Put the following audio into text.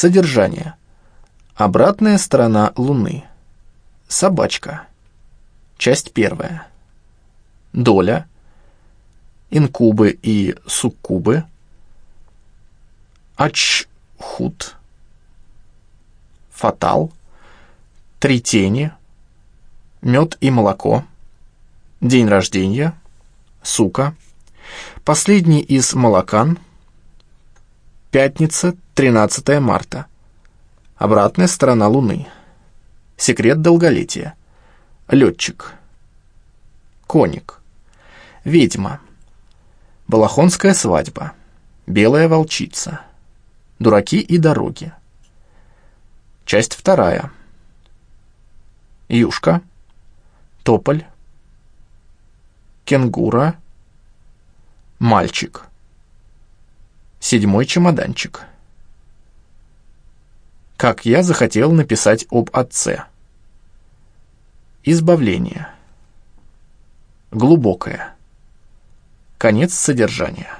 Содержание. Обратная сторона Луны. Собачка. Часть первая. Доля. Инкубы и суккубы. Ачхут. Фатал. Три тени. Мед и молоко. День рождения. Сука. Последний из молокан. Пятница, 13 марта. Обратная сторона Луны. Секрет долголетия. Летчик. Коник. Ведьма. Балахонская свадьба. Белая волчица. Дураки и дороги. Часть вторая. Юшка. Тополь. Кенгура. Мальчик. Седьмой чемоданчик. Как я захотел написать об отце. Избавление. Глубокое. Конец содержания.